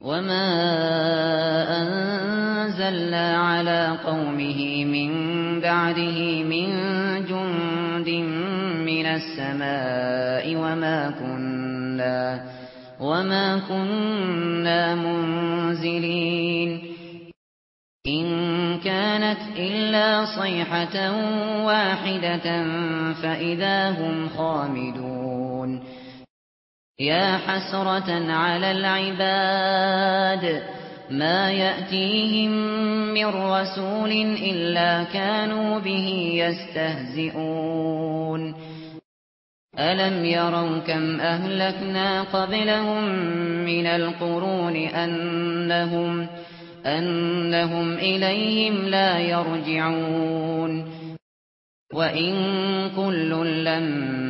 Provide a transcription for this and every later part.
وما انزلنا على قومه من بعده من جند من السماء وما كنا وما كنا منزلين ان كانت الا صيحه واحدة فاذا هم خامدون يا حسرة على العباد ما يأتيهم من رسول إلا كانوا به يستهزئون ألم يروا كم أهلكنا قبلهم من القرون أنهم, أنهم إليهم لا يرجعون وإن كل لما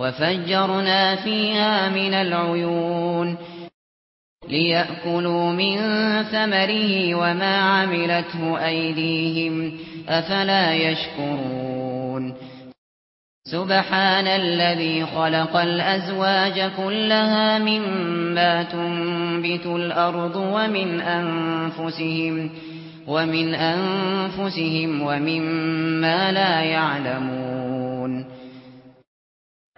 وفجرنا فيها من العيون ليأكلوا من ثمره وما عملته أيديهم أفلا يشكرون سبحان الذي خلق الأزواج كلها مما تنبت الأرض ومن أنفسهم ومن أنفسهم ومما لا يعلمون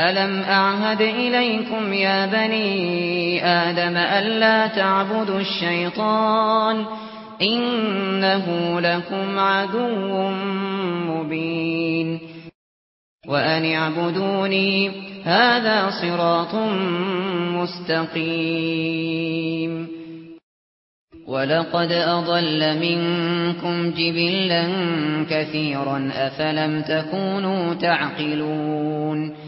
أَلَمْ أَعْهَدْ إِلَيْكُمْ يَا بَنِي آدَمَ أَلَّا تَعْبُدُوا الشَّيْطَانَ إِنَّهُ لَكُمْ عَدُوٌّ مُبِينٌ وَأَنِ اعْبُدُونِي هَذَا صِرَاطٌ مُسْتَقِيمٌ وَلَقَدْ أَضَلَّ مِنكُمْ جِبِلًّا كَثِيرًا أَفَلَمْ تَكُونُوا تَعْقِلُونَ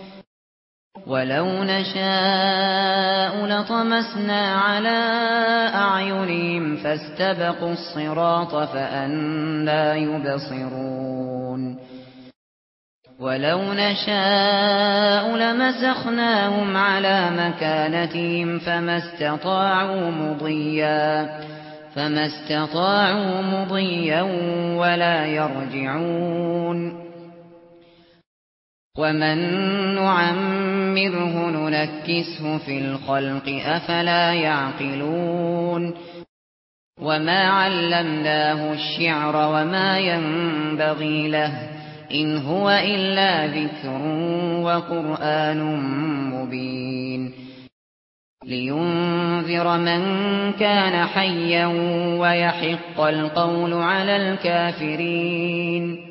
ولو نشاء لطمسنا على أعينهم فاستبقوا الصراط فَأَنَّى يبصرون ولو نشاء لمسخناهم على مكانتهم فما استطاعوا مضيا فما استطاعوا مضيا ولا يرجعون وَمَن نُّعَمِّرْهُ نُنَكِّسْهُ فِي الْخَلْقِ أَفَلَا يَعْقِلُونَ وَمَا عَلَّمْنَاهُ الشِّعْرَ وَمَا يَنبَغِي لَهُ إِنْ هُوَ إِلَّا ذِكْرٌ وَقُرْآنٌ مُّبِينٌ لِيُنذِرَ مَن كَانَ حَيًّا وَيَحِقَّ الْقَوْلُ عَلَى الْكَافِرِينَ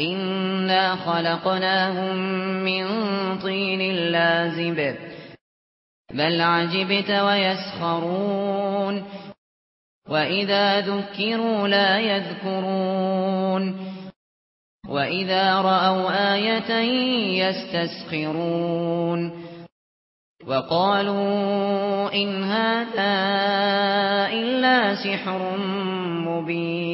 إنا خلقناهم من طين لازب. بل عجبت ويسخرون. وإذا ذكروا لا يذكرون. وإذا رأوا آية يستسخرون. وقالوا إن هذا إلا سحر مبين.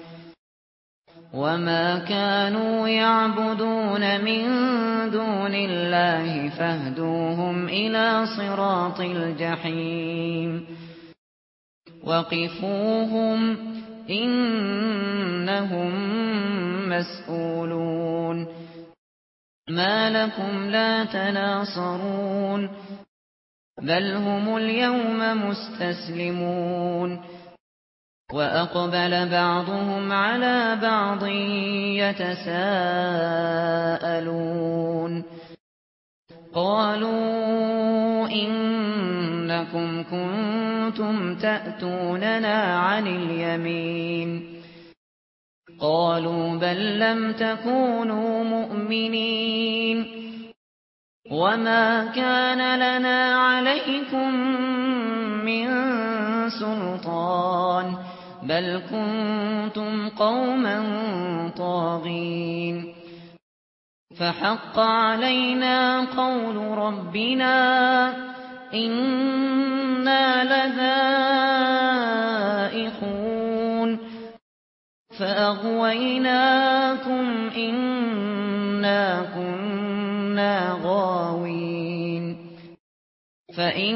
وما كانوا يعبدون من دون الله فاهدوهم إلى صراط الجحيم وقفوهم إنهم مَسْئُولُونَ ما لكم لا تناصرون بل هم اليوم مستسلمون وَأَقْبَلَ بَعْضُهُمْ عَلَى بَعْضٍ يَتَسَاءَلُونَ قَالُوا إِنَّكُمْ كُنتُمْ تَأْتُونَنَا عَنِ الْيَمِينِ قَالُوا بَل لَّمْ تَكُونُوا مُؤْمِنِينَ وَمَا كَانَ لَنَا عَلَيْكُمْ مِن سُلْطَانٍ بل كنتم قوما طاغين. فحق علينا قول ربنا إنا لذائقون. فأغويناكم إنا كنا غاوين. فإن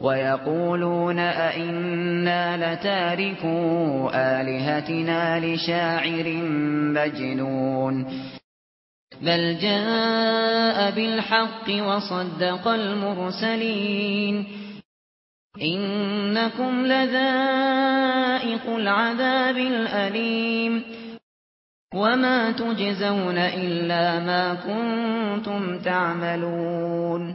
وَيَقُولُونَ أَئِنَّا لَتَارِكُو آلِهَتِنَا لِشَاعِرٍ مَجْنُونٍ بَلْ جَاءَ بِالْحَقِّ وَصَدَّقَ الْمُرْسَلِينَ إِنَّكُمْ لَذَائِقُو الْعَذَابِ الْأَلِيمِ وَمَا تُجْزَوْنَ إِلَّا مَا كُنتُمْ تَعْمَلُونَ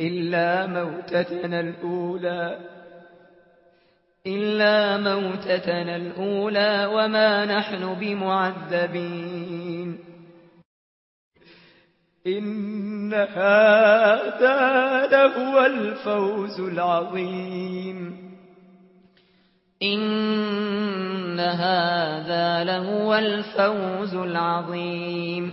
إلا موتتنا الأولى إلا موتتنا الأولى وما نحن بمعذبين. إن هذا لهو الفوز العظيم. إن هذا لهو الفوز العظيم.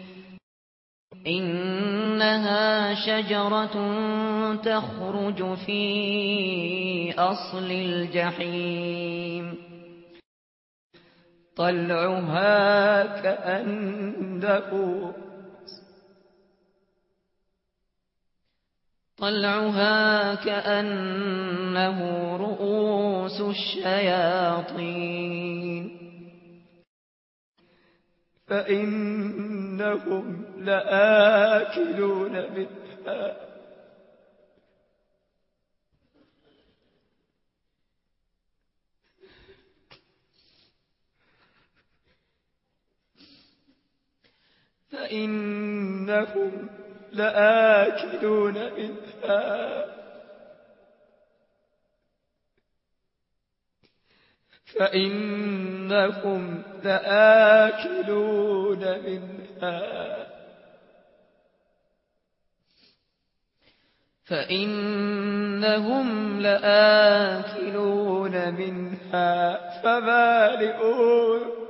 إنها شجرة تخرج في أصل الجحيم. طلعها كأنه طلعها كأنه رؤوس الشياطين. فإنهم لآكلون منها. فإنهم لآكلون منها. فإنكم لآكلون منها. فإنهم لآكلون منها فَبَالِئُونَ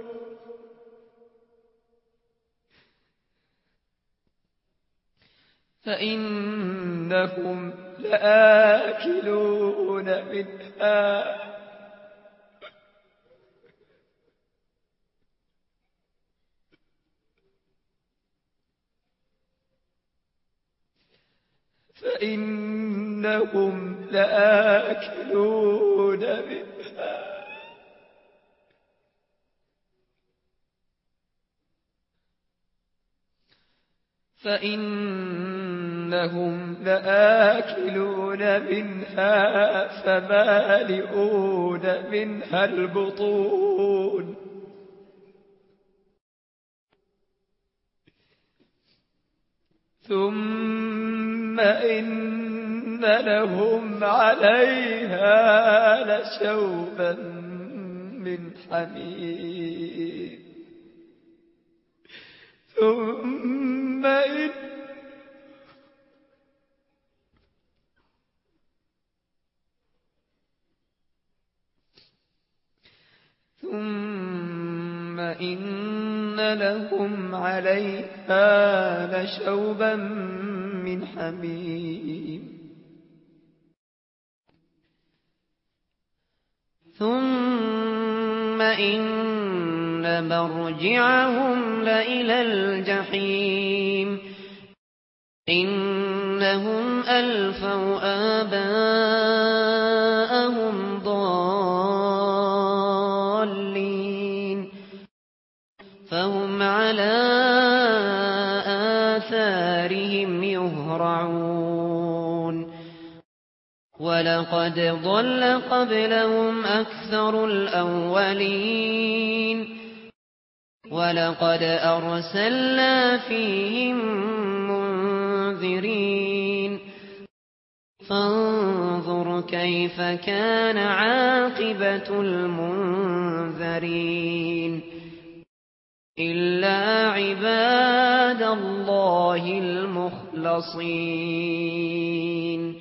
فإنهم لآكلون منها فإنهم لآكلون منها. فإنهم لآكلون منها فمالئون منها البطون. ثم ثم إن لهم عليها لشوبا من حميد ثم إن ثم إن لهم عليها لشوبا من حميم ثم إن مرجعهم لإلى الجحيم إنهم ألفوا آبان ولقد ضل قبلهم أكثر الأولين. ولقد أرسلنا فيهم منذرين. فانظر كيف كان عاقبة المنذرين. إلا عباد الله المخلصين.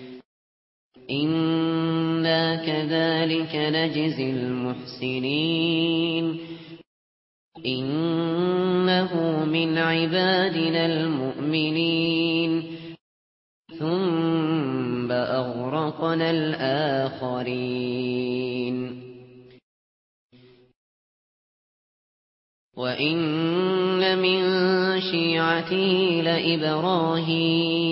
إنا كذلك نجزي المحسنين إنه من عبادنا المؤمنين ثم أغرقنا الآخرين وإن من شيعته لإبراهيم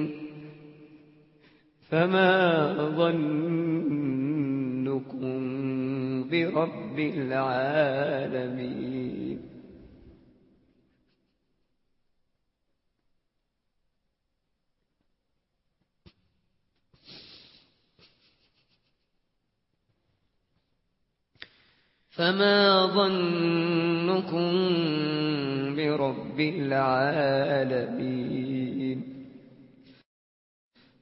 فما ظنكم برب العالمين فما ظنكم برب العالمين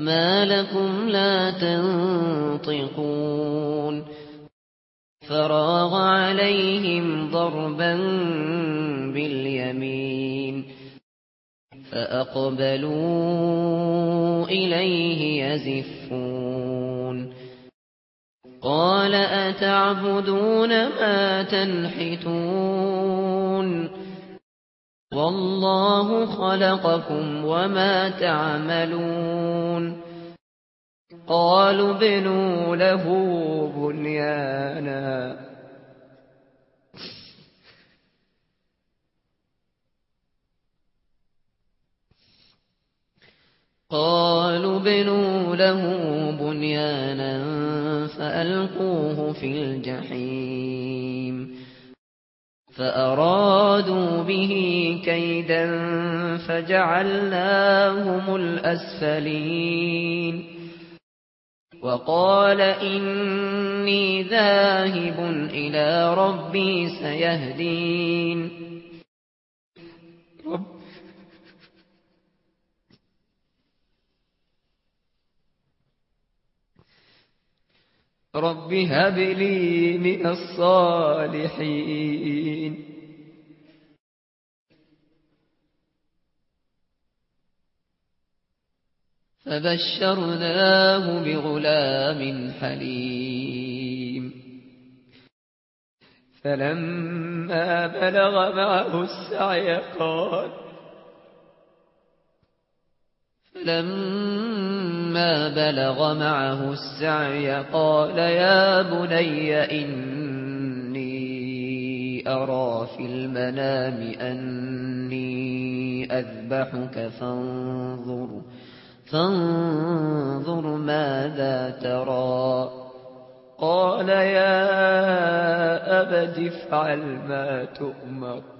ما لكم لا تنطقون فراغ عليهم ضربا باليمين فأقبلوا إليه يزفون قال أتعبدون ما تنحتون والله خلقكم وما تعملون. قالوا بنوا له بنيانا. قالوا بنوا له بنيانا فألقوه في الجحيم. فأرادوا به كيدا فجعلناهم الأسفلين وقال إني ذاهب إلى ربي سيهدين رب هب لي من الصالحين فبشرناه بغلام حليم فلما بلغ معه السعي قال لما بلغ معه السعي قال يا بني إني أرى في المنام أني أذبحك فانظر فانظر ماذا ترى. قال يا أبد افعل ما تؤمر.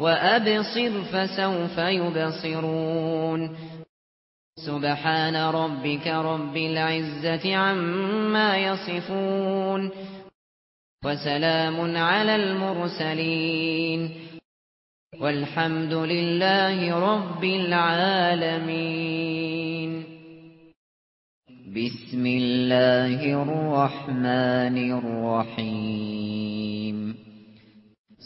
وَأَبْصِرْ فَسَوْفَ يُبْصِرُونَ سُبْحَانَ رَبِّكَ رَبِّ الْعِزَّةِ عَمَّا يَصِفُونَ وَسَلَامٌ عَلَى الْمُرْسَلِينَ وَالْحَمْدُ لِلَّهِ رَبِّ الْعَالَمِينَ بِسْمِ اللَّهِ الرَّحْمَنِ الرَّحِيمِ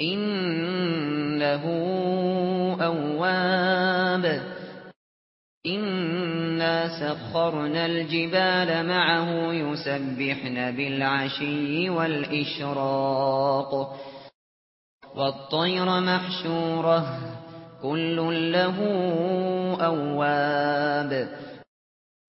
إنه أواب. إنا سخرنا الجبال معه يسبحن بالعشي والإشراق. والطير محشوره كل له أواب.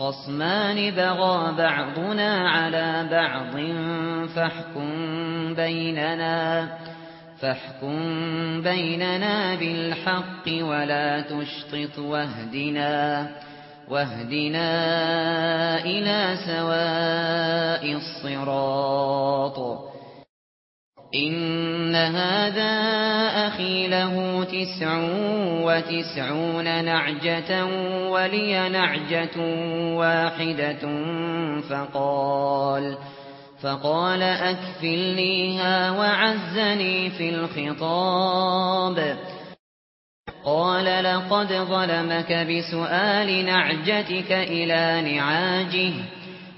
خصمان بغى بعضنا على بعض فاحكم بيننا فاحكم بيننا بالحق ولا تشطط واهدنا واهدنا إلى سواء الصراط. ان هذا أخي له 99 نعجه ولي نعجه واحدة فقال فقال اكفلنيها وعزني في الخطاب قال لقد ظلمك بسؤال نعجتك إلى نعاجه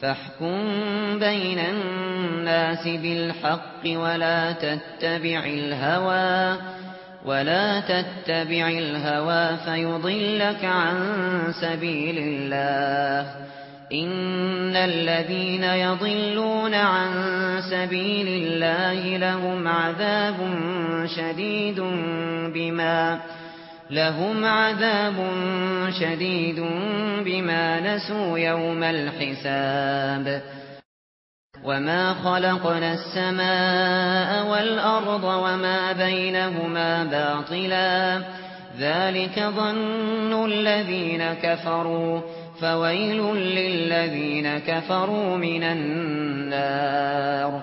فاحكم بين الناس بالحق ولا تتبع الهوى ولا تتبع الهوى فيضلك عن سبيل الله إن الذين يضلون عن سبيل الله لهم عذاب شديد بما كانوا لهم عذاب شديد بما نسوا يوم الحساب. وما خلقنا السماء والأرض وما بينهما باطلا. ذلك ظن الذين كفروا. فويل للذين كفروا من النار.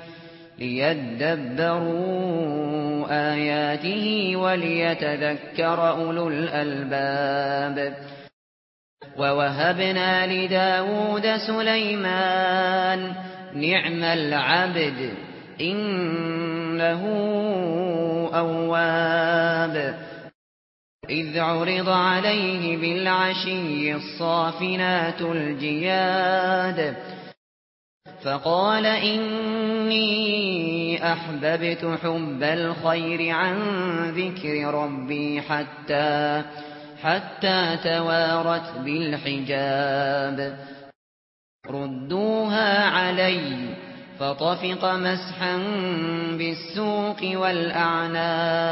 ليدبروا آياته وليتذكر أولو الألباب ووهبنا لِدَاوُودَ سليمان نعم العبد إنه أواب إذ عرض عليه بالعشي الصافنات الجياد فقال إن إني أحببت حب الخير عن ذكر ربي حتى حتى توارت بالحجاب. ردوها علي فطفق مسحا بالسوق والأعناق.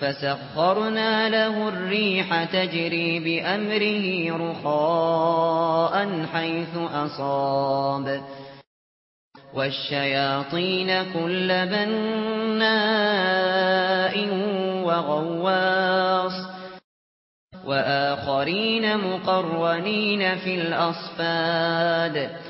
فسخرنا له الريح تجري بأمره رخاء حيث أصاب. والشياطين كل بناء وغواص. وآخرين مقرنين في الأصفاد.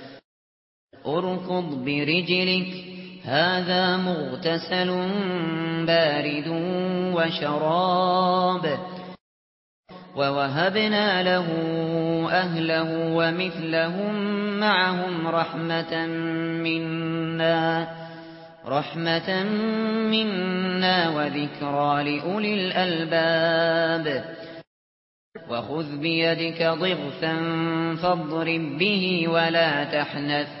اركض برجلك هذا مغتسل بارد وشراب. ووهبنا له أهله ومثلهم معهم رحمة منا رحمة منا وذكرى لأولي الألباب. وخذ بيدك ضغثا فاضرب به ولا تحنث.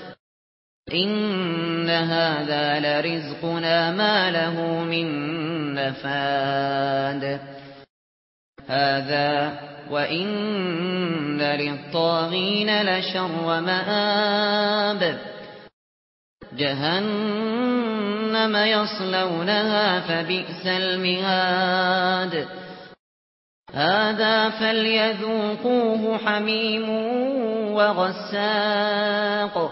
ان هذا لرزقنا ما له من نفاد هذا وان للطاغين لشر مآب جهنم يصلونها فبئس المهاد هذا فليذوقوه حميم وغساق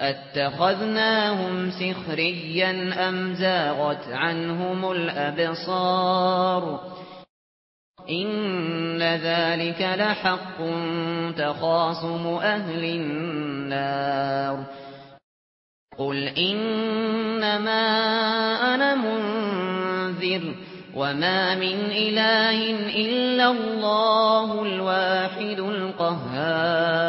اتخذناهم سخريا ام زاغت عنهم الابصار ان ذلك لحق تخاصم أهل النار قل انما أنا منذر وما من اله الا الله الواحد القهار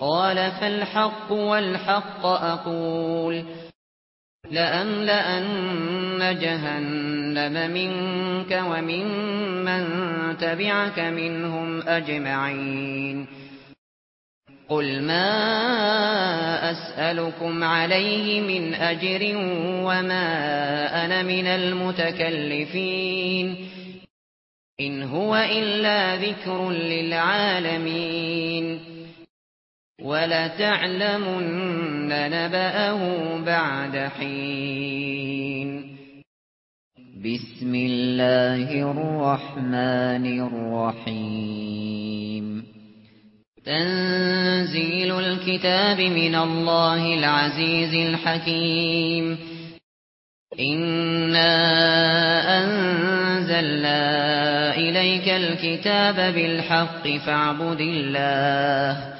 قال فالحق والحق أقول لأملأن جهنم منك ومن من تبعك منهم أجمعين قل ما أسألكم عليه من أجر وما أنا من المتكلفين إن هو إلا ذكر للعالمين وَلَتَعْلَمُنَّ نَبَأَهُ بَعْدَ حِينٍ. بِسْمِ اللَّهِ الرَّحْمَنِ الرَّحِيمِ. تَنزِيلُ الْكِتَابِ مِنَ اللَّهِ الْعَزِيزِ الْحَكِيمِ. إِنَّا أَنزَلْنَا إِلَيْكَ الْكِتَابَ بِالْحَقِّ فَاعْبُدِ اللَّهَ.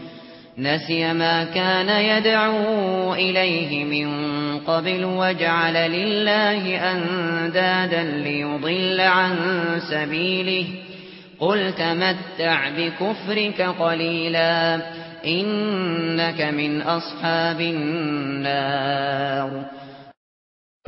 نسي ما كان يدعو إليه من قبل وجعل لله أندادا ليضل عن سبيله. قل تمتع بكفرك قليلا إنك من أصحاب النار.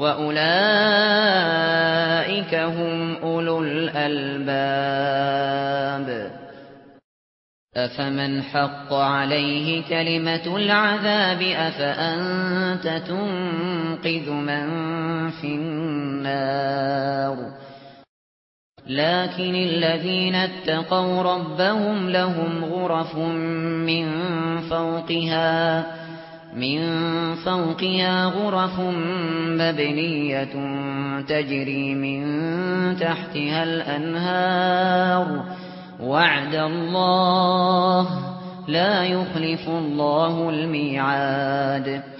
وَأُولَئِكَ هُمْ أُولُو الْأَلْبَابِ أَفَمَنْ حَقَّ عَلَيْهِ كَلِمَةُ الْعَذَابِ أَفَأَنْتَ تُنْقِذُ مَنْ فِي النَّارِ لَكِنَّ الَّذِينَ اتَّقَوْا رَبَّهُمْ لَهُمْ غُرَفٌ مِنْ فَوْقِهَا مِنْ فَوْقِهَا غُرَفٌ مَبْنِيَّةٌ تَجْرِي مِنْ تَحْتِهَا الْأَنْهَارُ. وَعْدَ اللَّهِ لَا يُخْلِفُ اللَّهُ الْمِيعَادَ.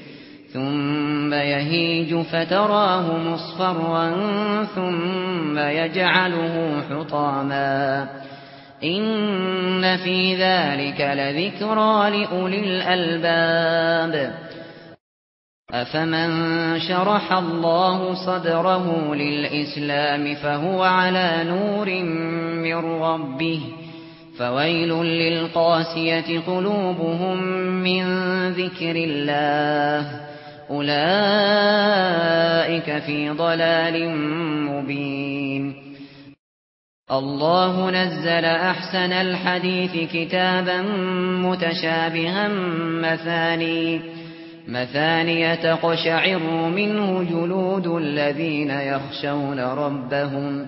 ثُمَّ يَهِيجُ فَتَرَاهُ مُصْفَرًّا ثُمَّ يَجْعَلُهُ حُطَامًا إِنَّ فِي ذَلِكَ لَذِكْرَى لِأُولِي الْأَلْبَابِ أَفَمَن شَرَحَ اللَّهُ صَدْرَهُ لِلْإِسْلَامِ فَهُوَ عَلَى نُورٍ مِّن رَّبِّهِ فَوَيْلٌ لِّلْقَاسِيَةِ قُلُوبُهُم مِّن ذِكْرِ اللَّهِ أولئك في ضلال مبين الله نزل أحسن الحديث كتابا متشابها مثاني مثاني تقشعر منه جلود الذين يخشون ربهم